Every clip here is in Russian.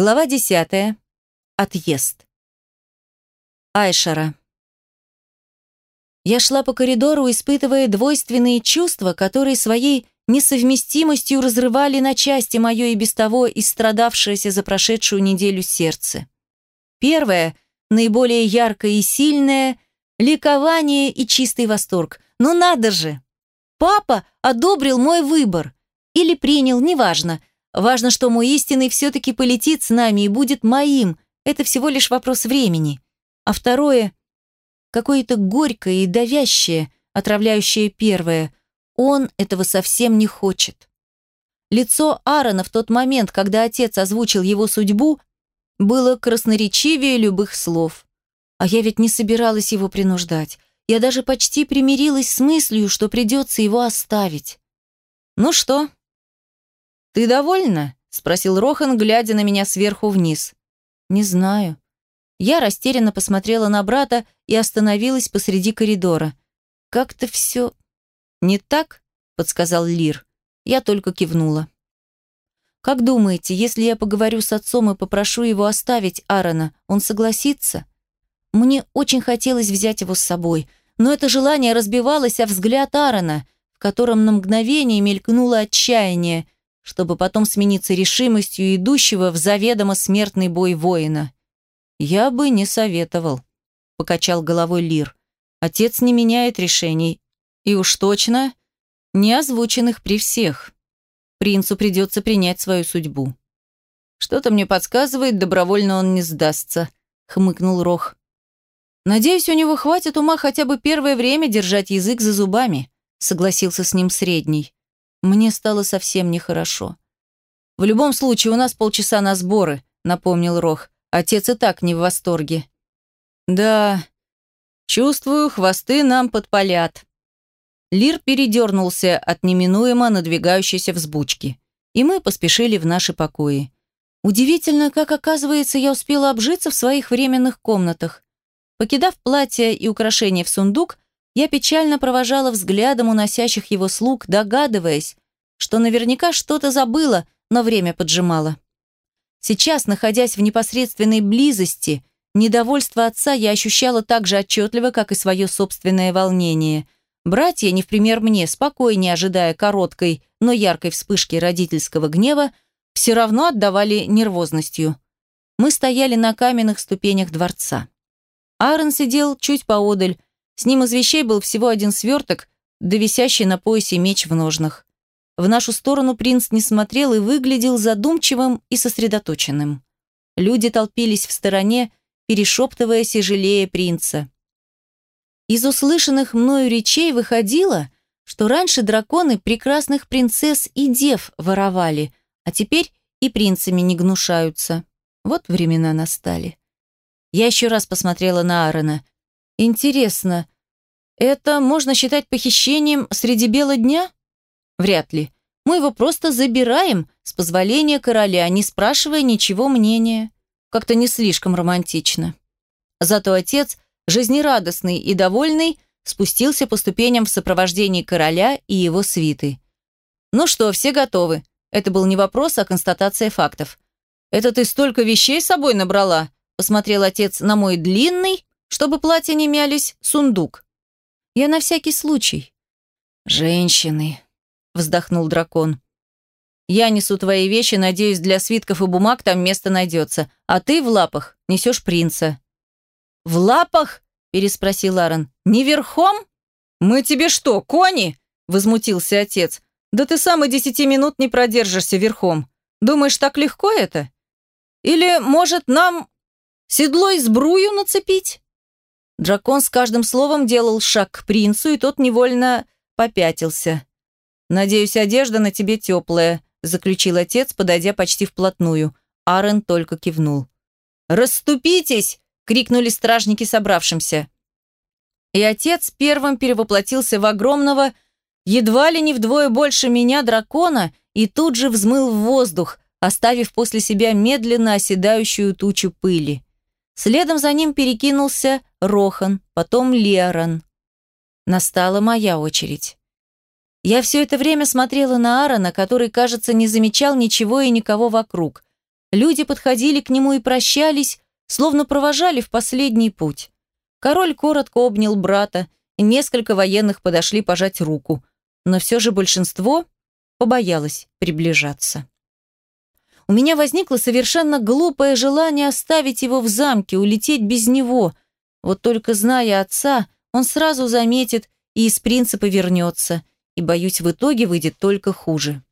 Глава 10. Отъезд. Айшара. Я шла по коридору, испытывая двойственные чувства, которые своей несовместимостью разрывали на части мое и без того истрадавшееся за прошедшую неделю сердце. Первое, наиболее яркое и сильное – ликование и чистый восторг. Ну надо же! Папа одобрил мой выбор. Или принял, неважно – Важно, что мой истинный все-таки полетит с нами и будет моим. Это всего лишь вопрос времени. А второе – какое-то горькое и давящее, отравляющее первое. Он этого совсем не хочет. Лицо Аарона в тот момент, когда отец озвучил его судьбу, было красноречивее любых слов. А я ведь не собиралась его принуждать. Я даже почти примирилась с мыслью, что придется его оставить. «Ну что, «Ты довольна?» – спросил Рохан, глядя на меня сверху вниз. «Не знаю». Я растерянно посмотрела на брата и остановилась посреди коридора. «Как-то все...» «Не так?» – подсказал Лир. Я только кивнула. «Как думаете, если я поговорю с отцом и попрошу его оставить Аарона, он согласится?» Мне очень хотелось взять его с собой, но это желание разбивалось о взгляд Аарона, в котором на мгновение мелькнуло отчаяние – чтобы потом смениться решимостью идущего в заведомо смертный бой воина. «Я бы не советовал», — покачал головой Лир. «Отец не меняет решений. И уж точно не озвученных при всех. Принцу придется принять свою судьбу». «Что-то мне подсказывает, добровольно он не сдастся», — хмыкнул Рох. «Надеюсь, у него хватит ума хотя бы первое время держать язык за зубами», — согласился с ним Средний. Мне стало совсем нехорошо. «В любом случае, у нас полчаса на сборы», — напомнил Рох. «Отец и так не в восторге». «Да, чувствую, хвосты нам подпалят». Лир передернулся от неминуемо надвигающейся взбучки, и мы поспешили в наши покои. Удивительно, как, оказывается, я успела обжиться в своих временных комнатах. Покидав платье и украшения в сундук, я печально провожала взглядом уносящих его слуг, догадываясь, что наверняка что-то забыла, но время поджимало. Сейчас, находясь в непосредственной близости, недовольство отца я ощущала так же отчетливо, как и свое собственное волнение. Братья, не в пример мне, спокойнее ожидая короткой, но яркой вспышки родительского гнева, все равно отдавали нервозностью. Мы стояли на каменных ступенях дворца. Аарон сидел чуть поодаль, с ним из вещей был всего один сверток, да висящий на поясе меч в ножнах. В нашу сторону принц не смотрел и выглядел задумчивым и сосредоточенным. Люди толпились в стороне, перешептываясь и жалея принца. Из услышанных мною речей выходило, что раньше драконы прекрасных принцесс и дев воровали, а теперь и принцами не гнушаются. Вот времена настали. Я еще раз посмотрела на Аарона. Интересно, это можно считать похищением среди бела дня? Вряд ли. Мы его просто забираем с позволения короля, не спрашивая ничего мнения. Как-то не слишком романтично. Зато отец, жизнерадостный и довольный, спустился по ступеням в сопровождении короля и его свиты. «Ну что, все готовы?» Это был не вопрос, а констатация фактов. «Это ты столько вещей с собой набрала?» Посмотрел отец на мой длинный, чтобы платья не мялись, сундук. Я на всякий случай. «Женщины», — вздохнул дракон. «Я несу твои вещи, надеюсь, для свитков и бумаг там место найдется, а ты в лапах несешь принца». «В лапах?» — переспросил Аарон. «Не верхом?» «Мы тебе что, кони?» — возмутился отец. «Да ты сам и десяти минут не продержишься верхом. Думаешь, так легко это? Или, может, нам седло и сбрую нацепить?» Дракон с каждым словом делал шаг к принцу, и тот невольно попятился. «Надеюсь, одежда на тебе теплая», – заключил отец, подойдя почти вплотную. Арен только кивнул. «Расступитесь!» – крикнули стражники собравшимся. И отец первым перевоплотился в огромного, едва ли не вдвое больше меня, дракона, и тут же взмыл в воздух, оставив после себя медленно оседающую тучу пыли. Следом за ним перекинулся Рохан, потом Лерон. Настала моя очередь. Я все это время смотрела на Аарона, который, кажется, не замечал ничего и никого вокруг. Люди подходили к нему и прощались, словно провожали в последний путь. Король коротко обнял брата, несколько военных подошли пожать руку, но все же большинство побоялось приближаться. У меня возникло совершенно глупое желание оставить его в замке, улететь без него. Вот только зная отца, он сразу заметит и из принципа вернется, и, боюсь, в итоге выйдет только хуже.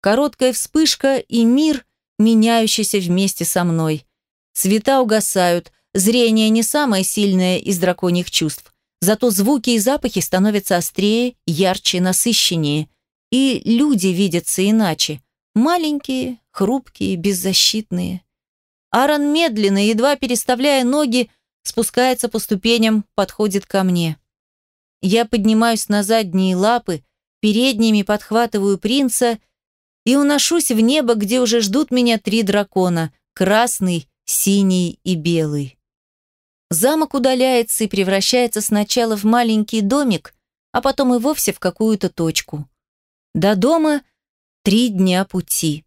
Короткая вспышка и мир, меняющийся вместе со мной. Цвета угасают, зрение не самое сильное из драконьих чувств. Зато звуки и запахи становятся острее, ярче, насыщеннее. И люди видятся иначе. Маленькие, хрупкие, беззащитные. Аарон медленно, едва переставляя ноги, спускается по ступеням, подходит ко мне. Я поднимаюсь на задние лапы, передними подхватываю принца и уношусь в небо, где уже ждут меня три дракона – красный, синий и белый. Замок удаляется и превращается сначала в маленький домик, а потом и вовсе в какую-то точку. До дома три дня пути.